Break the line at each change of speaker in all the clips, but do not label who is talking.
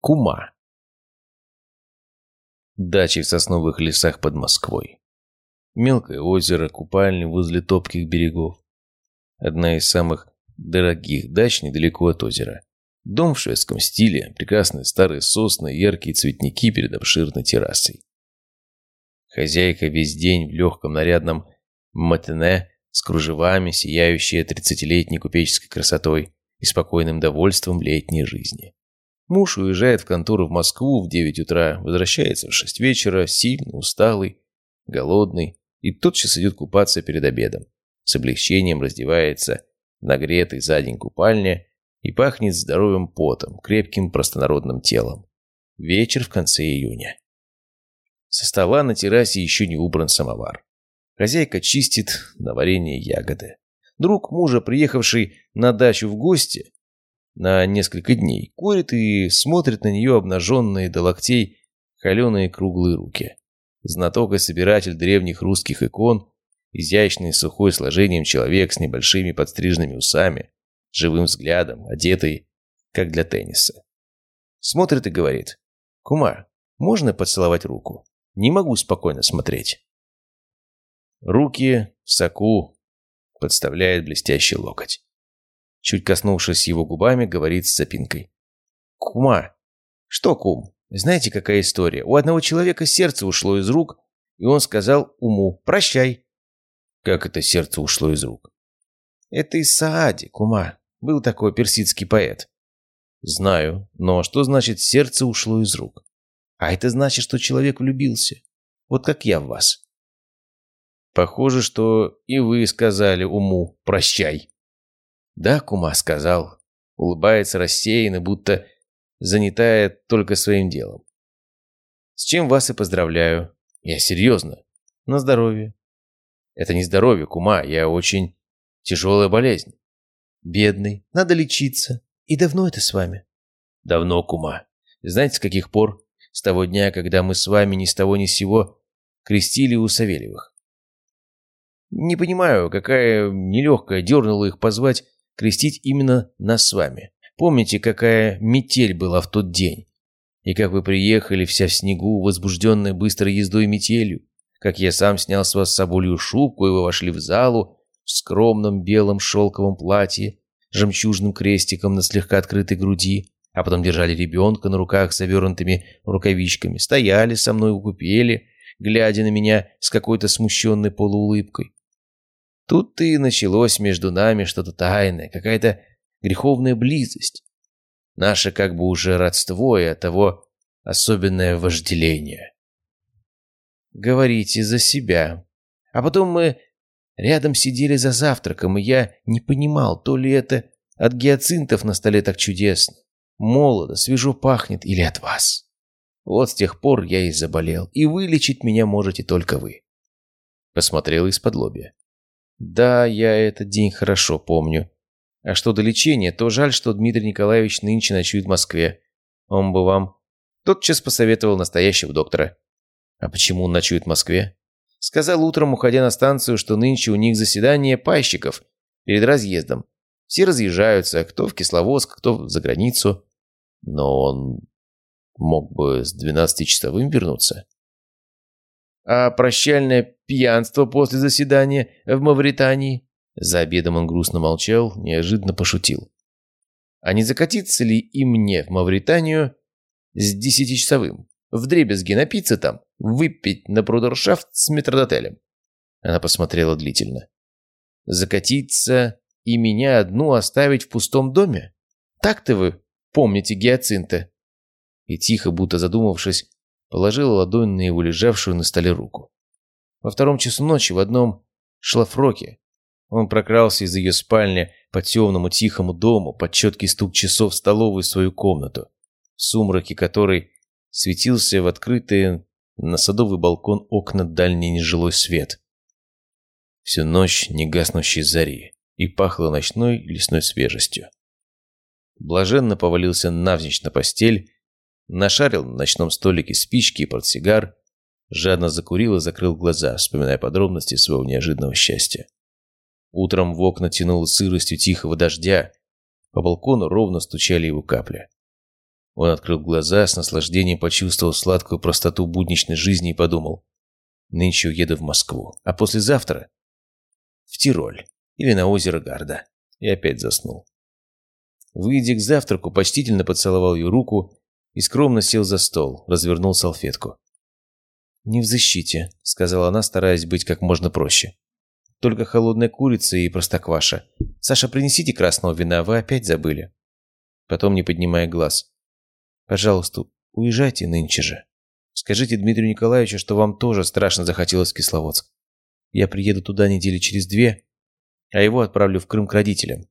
Кума. Дачи в сосновых лесах под Москвой. Мелкое озеро, купальни возле топких берегов. Одна из самых дорогих дач недалеко от озера. Дом в шведском стиле, прекрасные старые сосны, яркие цветники перед обширной террасой. Хозяйка весь день в легком нарядном матене с кружевами, сияющая тридцатилетней купеческой красотой и спокойным довольством летней жизни. Муж уезжает в контору в Москву в 9 утра, возвращается в 6 вечера, сильно, усталый, голодный, и тотчас идет купаться перед обедом. С облегчением раздевается в нагретой за день купальне и пахнет здоровым потом, крепким простонародным телом. Вечер в конце июня. Со стола на террасе еще не убран самовар. Хозяйка чистит на варенье ягоды. Друг мужа, приехавший на дачу в гости на несколько дней, курит и смотрит на нее обнаженные до локтей холеные круглые руки. Знаток и собиратель древних русских икон, изящный сухой сложением человек с небольшими подстриженными усами, живым взглядом, одетый, как для тенниса. Смотрит и говорит, «Кума, можно поцеловать руку? Не могу спокойно смотреть». Руки в соку подставляет блестящий локоть. Чуть коснувшись его губами, говорит с запинкой. «Кума!» «Что, кум? Знаете, какая история? У одного человека сердце ушло из рук, и он сказал уму «Прощай». «Как это сердце ушло из рук?» «Это из Саади, кума. Был такой персидский поэт». «Знаю, но что значит сердце ушло из рук?» «А это значит, что человек влюбился. Вот как я в вас». Похоже, что и вы сказали уму «прощай». Да, кума сказал. Улыбается рассеянно, будто занятая только своим делом. С чем вас и поздравляю. Я серьезно. На здоровье. Это не здоровье, кума, я очень тяжелая болезнь. Бедный, надо лечиться. И давно это с вами? Давно, кума. Знаете, с каких пор? С того дня, когда мы с вами ни с того ни с сего крестили у Савельевых. Не понимаю, какая нелегкая дернула их позвать крестить именно нас с вами. Помните, какая метель была в тот день? И как вы приехали вся в снегу, возбужденная быстрой ездой метелью? Как я сам снял с вас соболью шубку, и вы вошли в залу в скромном белом шелковом платье, жемчужным крестиком на слегка открытой груди, а потом держали ребенка на руках с завернутыми рукавичками, стояли со мной у купели, глядя на меня с какой-то смущенной полуулыбкой. Тут-то и началось между нами что-то тайное, какая-то греховная близость. Наше как бы уже родство и от того особенное вожделение. Говорите за себя. А потом мы рядом сидели за завтраком, и я не понимал, то ли это от гиацинтов на столе так чудесно, молодо, свежо пахнет, или от вас. Вот с тех пор я и заболел, и вылечить меня можете только вы. Посмотрел из-под лобья. Да, я этот день хорошо помню. А что до лечения, то жаль, что Дмитрий Николаевич нынче ночует в Москве. Он бы вам тотчас посоветовал настоящего доктора. А почему он ночует в Москве? Сказал утром, уходя на станцию, что нынче у них заседание пайщиков перед разъездом. Все разъезжаются, кто в Кисловодск, кто за границу. Но он мог бы с двенадцатичасовым вернуться. А прощальное пьянство после заседания в Мавритании? За обедом он грустно молчал, неожиданно пошутил. А не закатиться ли и мне в Мавританию с десятичасовым? В дребезги напиться там, выпить на прудершафт с метродотелем? Она посмотрела длительно. Закатиться и меня одну оставить в пустом доме? Так-то вы помните гиацинта? И тихо, будто задумавшись, положила ладонь на его лежавшую на столе руку. Во втором часу ночи в одном шлафроке он прокрался из ее спальни по темному тихому дому под четкий стук часов в столовую свою комнату, в сумраке которой светился в открытые на садовый балкон окна дальний нежилой свет. Всю ночь негаснущей зари и пахло ночной лесной свежестью. Блаженно повалился навзничь на постель Нашарил на ночном столике спички и портсигар, жадно закурил и закрыл глаза, вспоминая подробности своего неожиданного счастья. Утром в окна тянуло сыростью тихого дождя, по балкону ровно стучали его капли. Он открыл глаза, с наслаждением почувствовал сладкую простоту будничной жизни и подумал. Нынче уеду в Москву, а послезавтра в Тироль или на озеро Гарда. И опять заснул. Выйдя к завтраку, почтительно поцеловал ее руку и скромно сел за стол, развернул салфетку. «Не в защите», — сказала она, стараясь быть как можно проще. «Только холодная курица и простокваша. Саша, принесите красного вина, вы опять забыли». Потом, не поднимая глаз. «Пожалуйста, уезжайте нынче же. Скажите Дмитрию Николаевичу, что вам тоже страшно захотелось в Кисловодск. Я приеду туда недели через две, а его отправлю в Крым к родителям.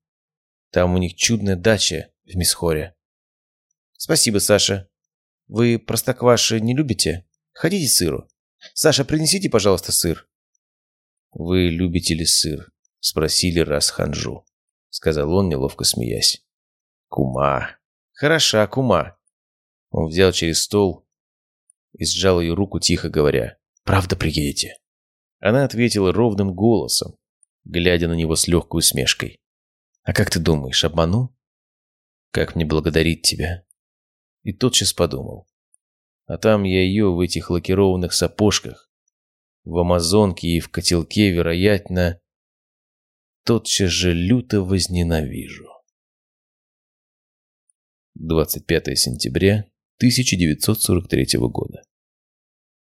Там у них чудная дача в Мисхоре. Спасибо, Саша. Вы простокваши не любите? Хотите сыру? Саша, принесите, пожалуйста, сыр. Вы любите ли сыр? Спросили раз Ханжу. Сказал он, неловко смеясь. Кума. Хороша, кума. Он взял через стол и сжал ее руку, тихо говоря. «Правда приедете?» Она ответила ровным голосом, глядя на него с легкой усмешкой. «А как ты думаешь, обману? Как мне благодарить тебя?» И тотчас подумал. А там я ее в этих лакированных сапожках, в амазонке и в котелке, вероятно, тотчас же люто возненавижу. 25 сентября 1943 года.